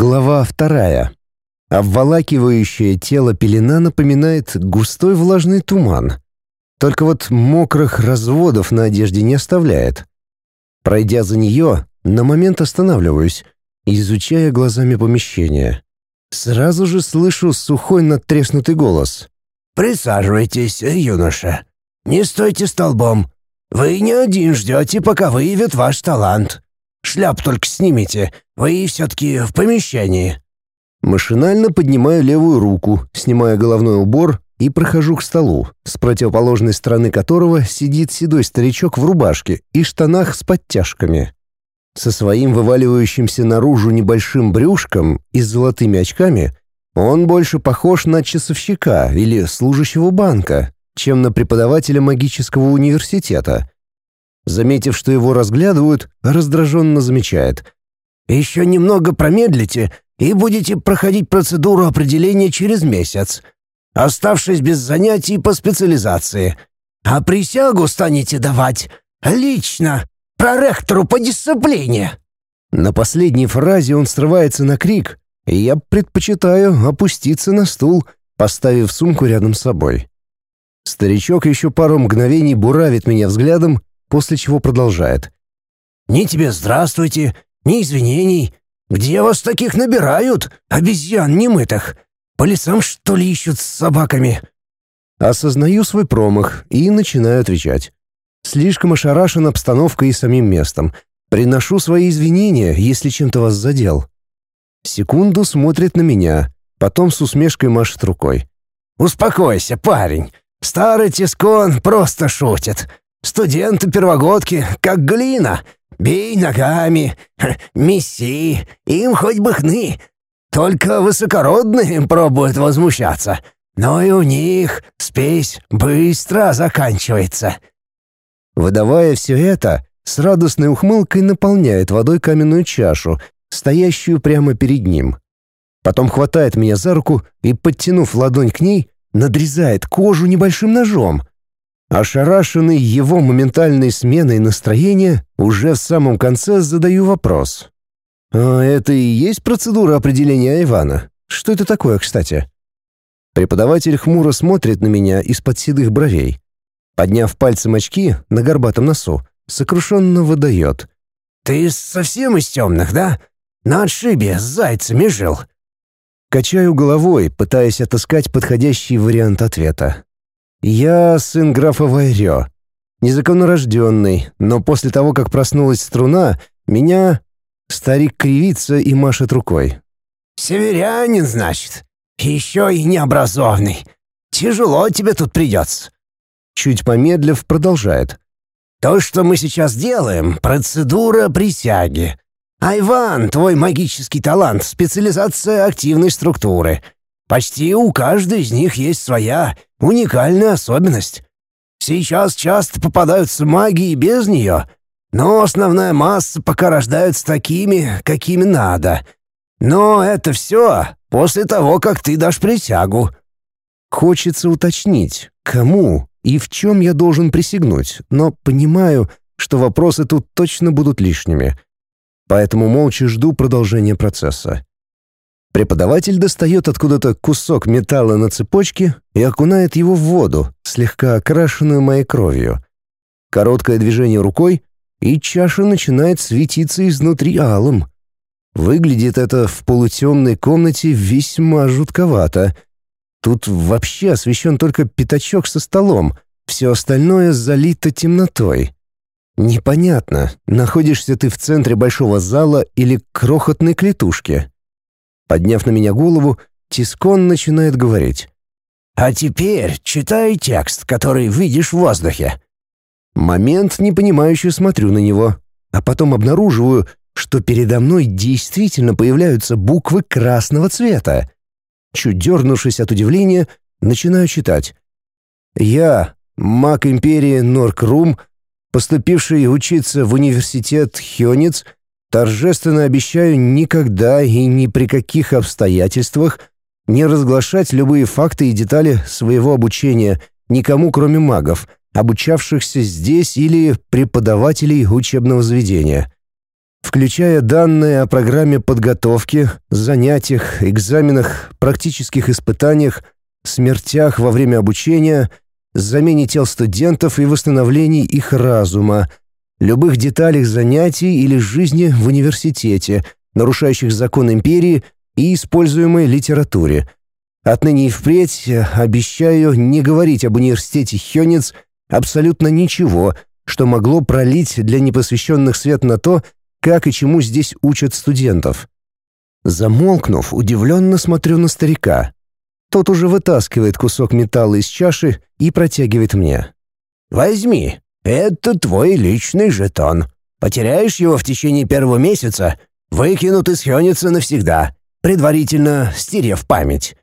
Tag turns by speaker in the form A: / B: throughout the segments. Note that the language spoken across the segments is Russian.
A: Глава вторая. Обволакивающее тело пелена напоминает густой влажный туман. Только вот мокрых разводов на одежде не оставляет. Пройдя за нее, на момент останавливаюсь, изучая глазами помещение. Сразу же слышу сухой надтреснутый голос.
B: «Присаживайтесь, юноша. Не стойте столбом. Вы не один ждете, пока выявят ваш талант. Шляп только снимите, вы все-таки в помещении».
A: Машинально поднимаю левую руку, снимая головной убор и прохожу к столу, с противоположной стороны которого сидит седой старичок в рубашке и штанах с подтяжками. Со своим вываливающимся наружу небольшим брюшком и с золотыми очками он больше похож на часовщика или служащего банка, чем на преподавателя магического университета. Заметив, что его разглядывают, раздраженно замечает.
B: «Еще немного промедлите, и будете проходить процедуру определения через месяц, оставшись без занятий по специализации. А присягу станете давать лично, проректору по дисциплине».
A: На последней фразе он срывается на крик, и я предпочитаю опуститься на стул, поставив сумку рядом с собой. Старичок еще пару мгновений буравит меня взглядом, после чего продолжает.
B: «Ни тебе здравствуйте, ни извинений. Где вас таких набирают, обезьян немытых? По лесам, что ли, ищут с собаками?»
A: Осознаю свой промах и начинаю отвечать. Слишком ошарашен обстановкой и самим местом. Приношу свои извинения, если чем-то вас задел. Секунду смотрит на меня, потом с усмешкой машет рукой.
B: «Успокойся, парень. Старый Тискон просто шутит. Студенты-первогодки, как глина. Бей ногами, месси, им хоть бы хны. Только высокородные пробуют возмущаться. Но и у них спесь быстро заканчивается.
A: Выдавая все это, с радостной ухмылкой наполняет водой каменную чашу, стоящую прямо перед ним. Потом хватает меня за руку и, подтянув ладонь к ней, надрезает кожу небольшим ножом. Ошарашенный его моментальной сменой настроения, уже в самом конце задаю вопрос. «А это и есть процедура определения Ивана? Что это такое, кстати?» Преподаватель хмуро смотрит на меня из-под седых бровей. Подняв пальцем очки на горбатом носу, сокрушенно выдает.
B: «Ты совсем из темных, да? На отшибе с зайцами жил?»
A: Качаю головой, пытаясь отыскать подходящий вариант ответа. «Я сын графа Вайрё, незаконнорожденный, но после того, как проснулась струна, меня...» Старик кривится и машет рукой.
B: «Северянин, значит? Еще и необразованный. Тяжело тебе тут придется».
A: Чуть помедлив, продолжает.
B: «То, что мы сейчас делаем, процедура присяги. Айван, твой магический талант, специализация активной структуры. Почти у каждой из них есть своя уникальная особенность. Сейчас часто попадаются маги и без нее, но основная масса пока рождаются такими, какими надо. Но это все после того, как ты дашь присягу».
A: Хочется уточнить, кому и в чем я должен присягнуть, но понимаю, что вопросы тут точно будут лишними — поэтому молча жду продолжения процесса. Преподаватель достает откуда-то кусок металла на цепочке и окунает его в воду, слегка окрашенную моей кровью. Короткое движение рукой, и чаша начинает светиться изнутри алым. Выглядит это в полутемной комнате весьма жутковато. Тут вообще освещен только пятачок со столом, все остальное залито темнотой. Непонятно, находишься ты в центре большого зала или крохотной клетушки. Подняв на меня голову, Тискон начинает говорить.
B: «А теперь читай текст, который видишь в воздухе».
A: Момент непонимающе смотрю на него, а потом обнаруживаю, что передо мной действительно появляются буквы красного цвета. Чуть дернувшись от удивления, начинаю читать. «Я, маг Империи Норкрум, поступивший учиться в университет Хёнец, торжественно обещаю никогда и ни при каких обстоятельствах не разглашать любые факты и детали своего обучения никому, кроме магов, обучавшихся здесь или преподавателей учебного заведения. включая данные о программе подготовки, занятиях, экзаменах, практических испытаниях, смертях во время обучения, замене тел студентов и восстановлении их разума, любых деталях занятий или жизни в университете, нарушающих закон империи и используемой литературе. Отныне и впредь обещаю не говорить об университете Хёнец абсолютно ничего, что могло пролить для непосвященных свет на то, как и чему здесь учат студентов. Замолкнув, удивленно смотрю на старика. Тот уже вытаскивает кусок металла из чаши и протягивает мне.
B: «Возьми, это твой личный жетон. Потеряешь его в течение первого месяца, выкинут из Хёница навсегда, предварительно стерев память.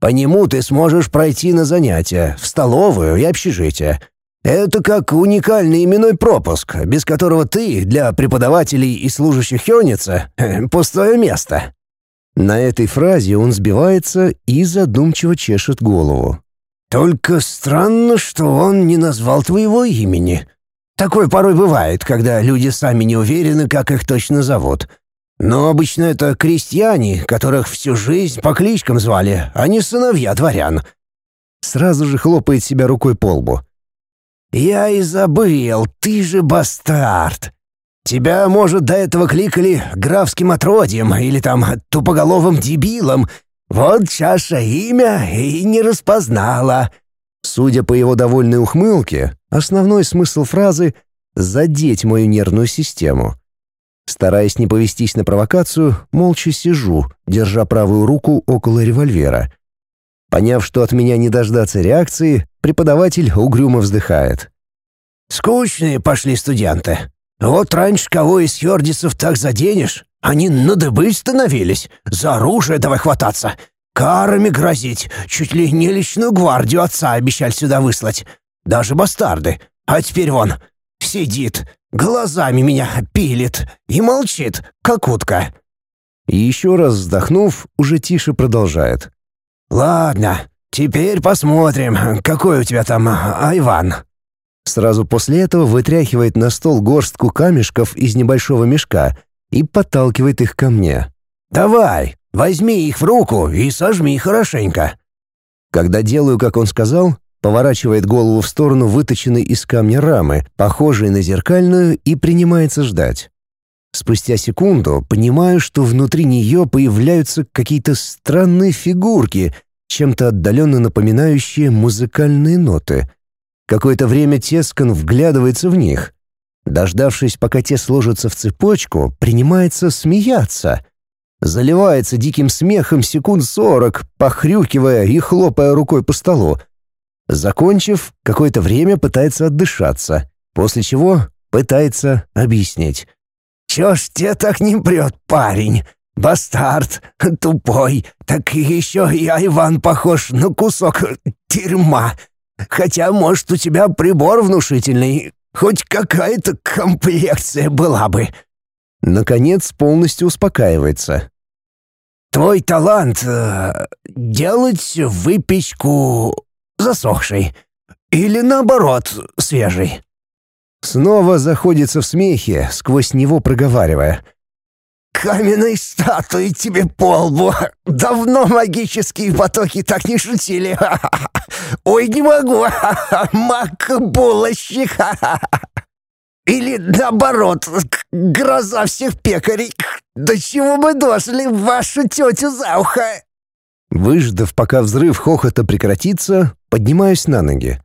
B: По нему ты сможешь пройти на занятия, в столовую и общежитие. Это как уникальный именной пропуск, без которого ты для преподавателей и служащих Хёница пустое место».
A: На этой фразе он сбивается и задумчиво чешет голову.
B: «Только странно, что он не назвал твоего имени. Такое порой бывает, когда люди сами не уверены, как их точно зовут. Но обычно это крестьяне, которых всю жизнь по кличкам звали, а не сыновья дворян».
A: Сразу же хлопает себя рукой по лбу.
B: «Я и забыл, ты же бастард. Тебя, может, до этого кликали графским отродьем или там тупоголовым дебилом. Вот чаша имя и не распознала».
A: Судя по его довольной ухмылке, основной смысл фразы — задеть мою нервную систему. Стараясь не повестись на провокацию, молча сижу, держа правую руку около револьвера. Поняв, что от меня не дождаться реакции, преподаватель угрюмо вздыхает.
B: «Скучные пошли студенты. Вот раньше кого из хердисов так заденешь, они на дыбы становились. За оружие давай хвататься. Карами грозить. Чуть ли не личную гвардию отца обещали сюда выслать. Даже бастарды. А теперь вон, сидит, глазами меня пилит и молчит, как утка».
A: И еще раз вздохнув, уже тише продолжает.
B: «Ладно, теперь посмотрим, какой у тебя там Айван».
A: Сразу после этого вытряхивает на стол горстку камешков из небольшого мешка и подталкивает их ко мне.
B: «Давай, возьми их в руку и сожми хорошенько».
A: Когда делаю, как он сказал, поворачивает голову в сторону выточенной из камня рамы, похожей на зеркальную, и принимается ждать. Спустя секунду понимаю, что внутри нее появляются какие-то странные фигурки, чем-то отдаленно напоминающие музыкальные ноты. Какое-то время Тескан вглядывается в них. Дождавшись, пока те сложатся в цепочку, принимается смеяться. Заливается диким смехом секунд сорок, похрюкивая и хлопая рукой по столу. Закончив, какое-то время пытается отдышаться, после чего пытается объяснить.
B: «Чё ж тебе так не прет, парень? Бастард, тупой, так еще и Айван похож на кусок дерьма. Хотя, может, у тебя прибор внушительный, хоть какая-то комплекция была бы».
A: Наконец полностью успокаивается.
B: «Твой талант э, — делать выпечку засохшей или, наоборот, свежей».
A: Снова заходится в смехе, сквозь него проговаривая.
B: «Каменной статуи тебе по лбу! Давно магические потоки так не шутили! Ой, не могу! Мак-булочник! Или наоборот, гроза всех пекарей! До чего мы дошли вашу тетю за ухо!»
A: Выждав, пока взрыв хохота прекратится, поднимаюсь на ноги.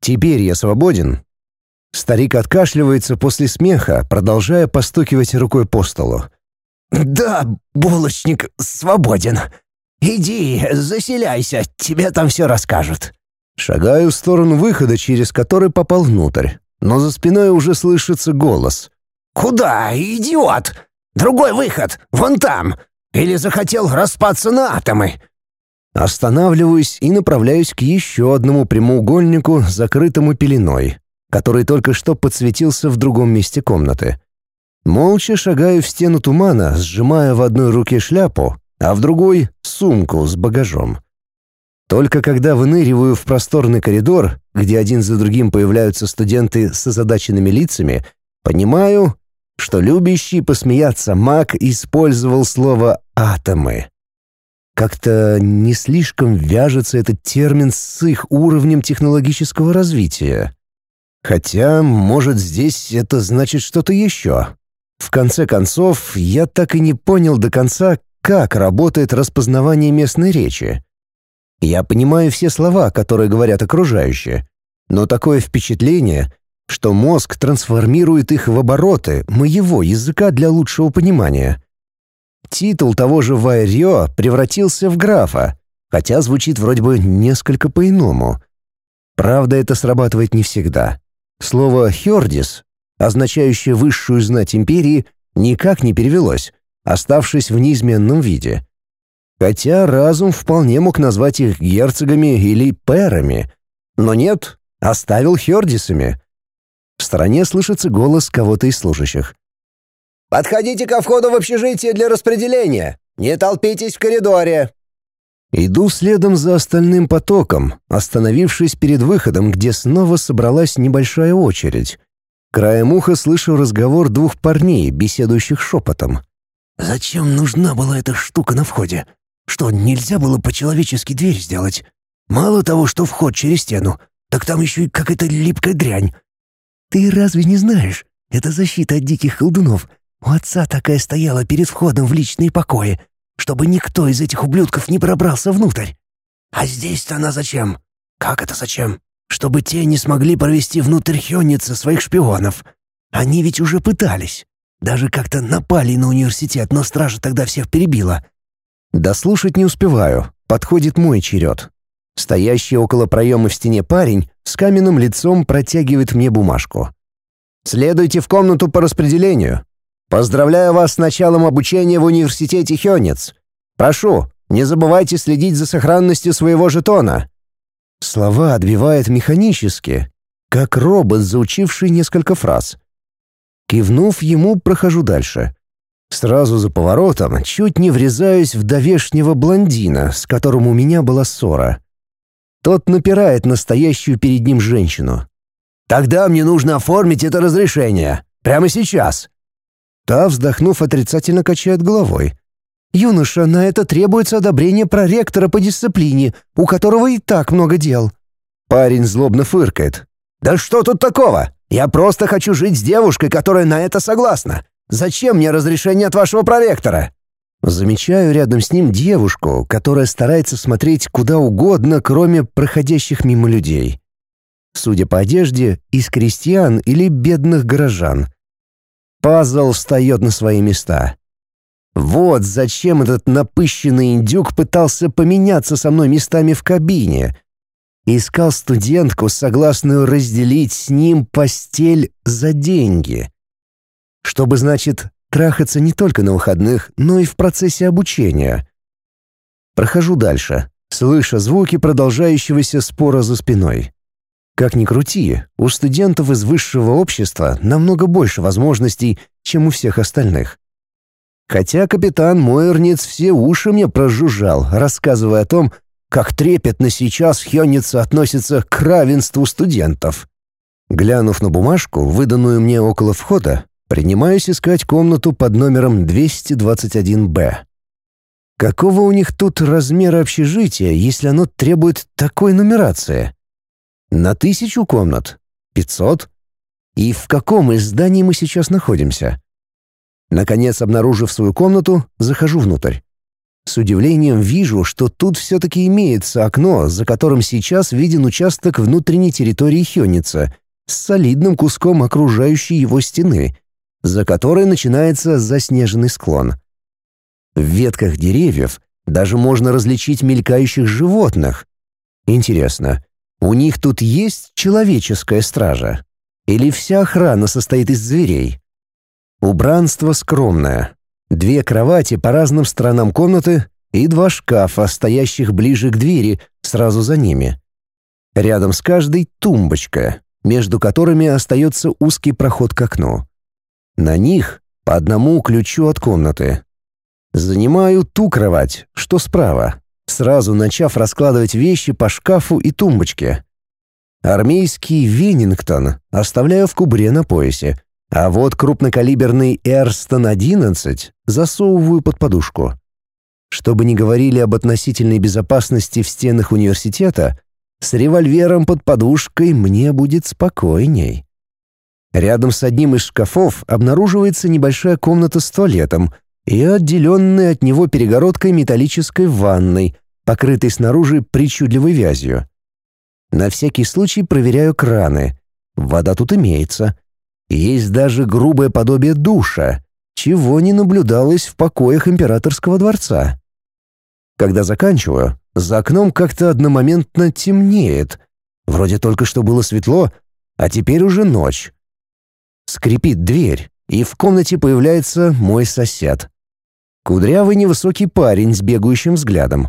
A: Теперь я свободен, Старик откашливается после смеха, продолжая постукивать рукой по столу.
B: «Да, булочник свободен. Иди, заселяйся, тебе там все расскажут».
A: Шагаю в сторону выхода, через который попал внутрь, но за спиной уже слышится голос.
B: «Куда, идиот? Другой выход, вон там. Или захотел распаться на атомы?»
A: Останавливаюсь и направляюсь к еще одному прямоугольнику, закрытому пеленой который только что подсветился в другом месте комнаты. Молча шагаю в стену тумана, сжимая в одной руке шляпу, а в другой — сумку с багажом. Только когда выныриваю в просторный коридор, где один за другим появляются студенты с озадаченными лицами, понимаю, что любящий посмеяться маг использовал слово «атомы». Как-то не слишком вяжется этот термин с их уровнем технологического развития. Хотя, может, здесь это значит что-то еще. В конце концов, я так и не понял до конца, как работает распознавание местной речи. Я понимаю все слова, которые говорят окружающие, но такое впечатление, что мозг трансформирует их в обороты моего языка для лучшего понимания. Титул того же Вайрьё превратился в графа, хотя звучит вроде бы несколько по-иному. Правда, это срабатывает не всегда. Слово «хёрдис», означающее высшую знать империи, никак не перевелось, оставшись в неизменном виде. Хотя разум вполне мог назвать их герцогами или пэрами, но нет, оставил хёрдисами. В стороне слышится голос кого-то из служащих.
B: «Подходите ко входу в общежитие для распределения! Не толпитесь в коридоре!»
A: Иду следом за остальным потоком, остановившись перед выходом, где снова собралась небольшая очередь. Краем уха слышу разговор двух парней, беседующих шепотом.
B: «Зачем нужна была эта штука на входе? Что, нельзя было по-человечески дверь сделать? Мало того, что вход через стену, так там еще и какая-то липкая дрянь. Ты разве не знаешь? Это защита от диких колдунов. У отца такая стояла перед входом в личные покои, чтобы никто из этих ублюдков не пробрался внутрь. А здесь-то она зачем? Как это зачем? Чтобы те не смогли провести внутрь Хённица своих шпионов. Они ведь уже пытались. Даже как-то напали на университет, но стража тогда всех перебила.
A: Дослушать не успеваю. Подходит мой черед. Стоящий около проема в стене парень с каменным лицом протягивает мне бумажку. «Следуйте в комнату по распределению. Поздравляю вас с началом обучения в университете Хёнец. Прошу, не забывайте следить за сохранностью своего жетона». Слова отбивает механически, как робот, заучивший несколько фраз. Кивнув ему, прохожу дальше. Сразу за поворотом чуть не врезаюсь в довешнего блондина, с которым у меня была ссора. Тот напирает настоящую перед ним женщину. «Тогда мне нужно оформить это разрешение. Прямо сейчас». Та, вздохнув, отрицательно качает головой.
C: «Юноша, на это требуется одобрение проректора по дисциплине, у которого и так много дел».
A: Парень злобно фыркает.
B: «Да что тут такого? Я просто хочу жить с девушкой, которая на это согласна. Зачем мне разрешение от вашего проректора?»
A: Замечаю рядом с ним девушку, которая старается смотреть куда угодно, кроме проходящих мимо людей. Судя по одежде, из крестьян или бедных горожан. Пазл встает на свои места. Вот зачем этот напыщенный индюк пытался поменяться со мной местами в кабине. Искал студентку, согласную разделить с ним постель за деньги. Чтобы, значит, трахаться не только на выходных, но и в процессе обучения. Прохожу дальше, слыша звуки продолжающегося спора за спиной. Как ни крути, у студентов из высшего общества намного больше возможностей, чем у всех остальных. Хотя капитан Мойерниц все уши мне прожужжал, рассказывая о том, как трепетно сейчас Хённица относится к равенству студентов. Глянув на бумажку, выданную мне около входа, Принимаюсь искать комнату под номером 221-Б. Какого у них тут размера общежития, если оно требует такой нумерации? На тысячу комнат? Пятьсот? И в каком из зданий мы сейчас находимся? Наконец, обнаружив свою комнату, захожу внутрь. С удивлением вижу, что тут все-таки имеется окно, за которым сейчас виден участок внутренней территории Хённица с солидным куском окружающей его стены — за которой начинается заснеженный склон. В ветках деревьев даже можно различить мелькающих животных. Интересно, у них тут есть человеческая стража? Или вся охрана состоит из зверей? Убранство скромное. Две кровати по разным сторонам комнаты и два шкафа, стоящих ближе к двери, сразу за ними. Рядом с каждой тумбочка, между которыми остается узкий проход к окну. На них по одному ключу от комнаты. Занимаю ту кровать, что справа, сразу начав раскладывать вещи по шкафу и тумбочке. Армейский Венингтон оставляю в кубре на поясе, А вот крупнокалиберный Эрстон-11 засовываю под подушку. Чтобы не говорили об относительной безопасности в стенах университета, с револьвером под подушкой мне будет спокойней. Рядом с одним из шкафов обнаруживается небольшая комната с туалетом и отделенная от него перегородкой металлической ванной, покрытой снаружи причудливой вязью. На всякий случай проверяю краны. Вода тут имеется. Есть даже грубое подобие душа, чего не наблюдалось в покоях императорского дворца. Когда заканчиваю, за окном как-то одномоментно темнеет. Вроде только что было светло, а теперь уже ночь. Скрипит дверь, и в комнате появляется мой сосед. Кудрявый невысокий парень с бегающим взглядом.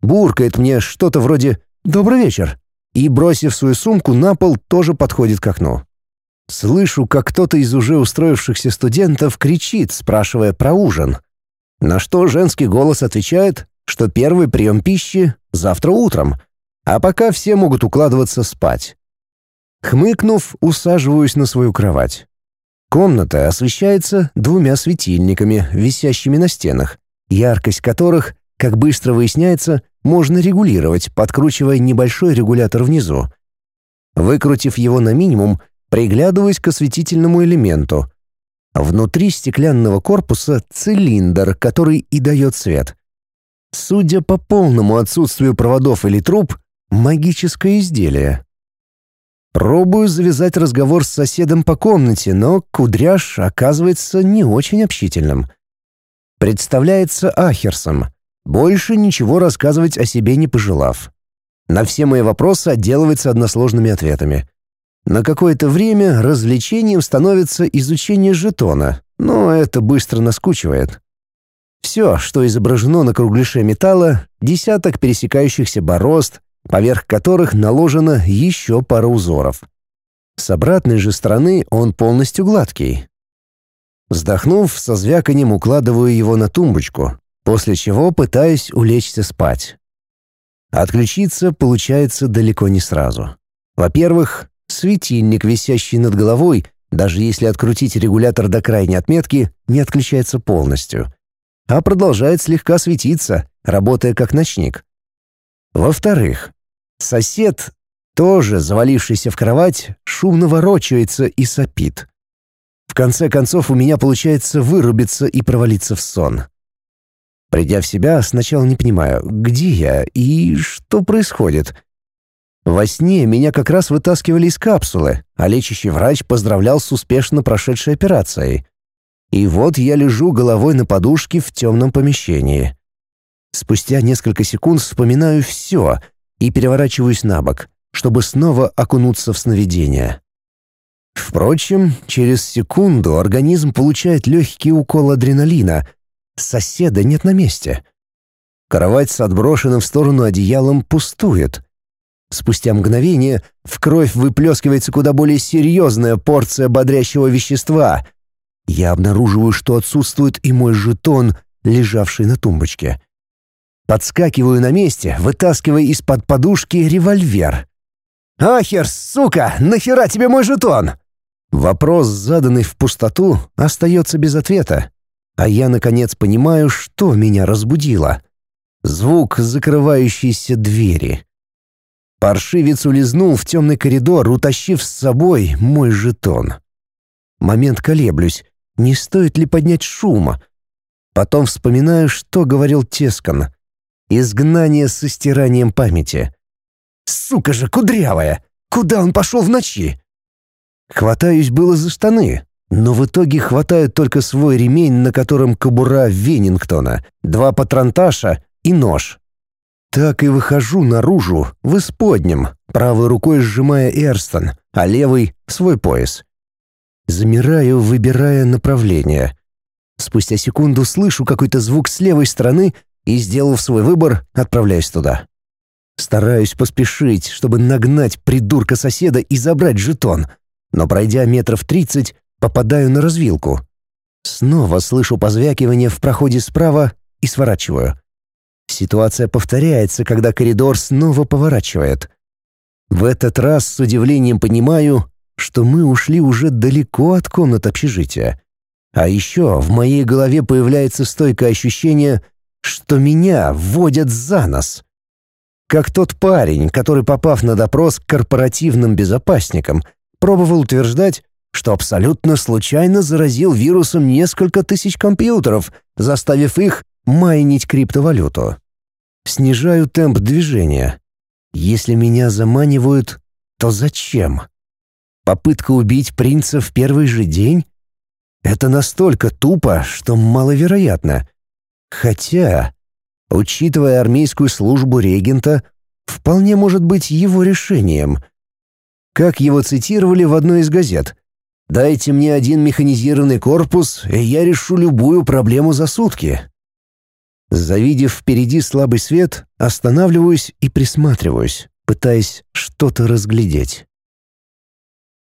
A: Буркает мне что-то вроде «Добрый вечер» и, бросив свою сумку на пол, тоже подходит к окну. Слышу, как кто-то из уже устроившихся студентов кричит, спрашивая про ужин. На что женский голос отвечает, что первый прием пищи завтра утром, а пока все могут укладываться спать. Хмыкнув, усаживаюсь на свою кровать. Комната освещается двумя светильниками, висящими на стенах, яркость которых, как быстро выясняется, можно регулировать, подкручивая небольшой регулятор внизу. Выкрутив его на минимум, приглядываясь к осветительному элементу. Внутри стеклянного корпуса цилиндр, который и дает свет. Судя по полному отсутствию проводов или труб, магическое изделие. Пробую завязать разговор с соседом по комнате, но кудряш оказывается не очень общительным. Представляется Ахерсом, больше ничего рассказывать о себе не пожелав. На все мои вопросы отделывается односложными ответами. На какое-то время развлечением становится изучение жетона, но это быстро наскучивает. Все, что изображено на кругляше металла, десяток пересекающихся борозд, поверх которых наложено еще пара узоров. С обратной же стороны он полностью гладкий. Вздохнув, со звяканием укладываю его на тумбочку, после чего пытаюсь улечься спать. Отключиться получается далеко не сразу. Во-первых, Светильник, висящий над головой, даже если открутить регулятор до крайней отметки, не отключается полностью, а продолжает слегка светиться, работая как ночник. Во-вторых, сосед, тоже завалившийся в кровать, шумно ворочается и сопит. В конце концов у меня получается вырубиться и провалиться в сон. Придя в себя, сначала не понимаю, где я и что происходит — во сне меня как раз вытаскивали из капсулы, а лечащий врач поздравлял с успешно прошедшей операцией. И вот я лежу головой на подушке в темном помещении. Спустя несколько секунд вспоминаю все и переворачиваюсь на бок, чтобы снова окунуться в сновидение. Впрочем, через секунду организм получает легкий укол адреналина. Соседа нет на месте. Кровать с отброшенным в сторону одеялом пустует — Спустя мгновение в кровь выплескивается куда более серьезная порция бодрящего вещества. Я обнаруживаю, что отсутствует и мой жетон, лежавший на тумбочке. Подскакиваю на месте, вытаскивая из-под подушки револьвер. «Ахер, сука, нахера тебе мой жетон?» Вопрос, заданный в пустоту, остается без ответа. А я, наконец, понимаю, что меня разбудило. Звук закрывающейся двери. Паршивец улизнул в темный коридор, утащив с собой мой жетон. Момент колеблюсь, не стоит ли поднять шума. Потом вспоминаю, что говорил Тескан. Изгнание со стиранием памяти. Сука же кудрявая! Куда он пошел в ночи? Хватаюсь было за штаны, но в итоге хватаю только свой ремень, на котором кобура Венингтона, два патронташа и нож. Так и выхожу наружу, в исподнем, правой рукой сжимая Эрстон, а левой — свой пояс. Замираю, выбирая направление. Спустя секунду слышу какой-то звук с левой стороны и, сделав свой выбор, отправляюсь туда. Стараюсь поспешить, чтобы нагнать придурка соседа и забрать жетон, но, пройдя метров тридцать, попадаю на развилку. Снова слышу позвякивание в проходе справа и сворачиваю. Ситуация повторяется, когда коридор снова поворачивает. В этот раз с удивлением понимаю, что мы ушли уже далеко от комнат общежития. А еще в моей голове появляется стойкое ощущение, что меня вводят за нос. Как тот парень, который, попав на допрос к корпоративным безопасникам, пробовал утверждать, что абсолютно случайно заразил вирусом несколько тысяч компьютеров, заставив их майнить криптовалюту. Снижаю темп движения. Если меня заманивают, то зачем? Попытка убить принца в первый же день? Это настолько тупо, что маловероятно. Хотя, учитывая армейскую службу регента, вполне может быть его решением. Как его цитировали в одной из газет. «Дайте мне один механизированный корпус, и я решу любую проблему за сутки». Завидев впереди слабый свет, останавливаюсь и присматриваюсь, пытаясь что-то разглядеть.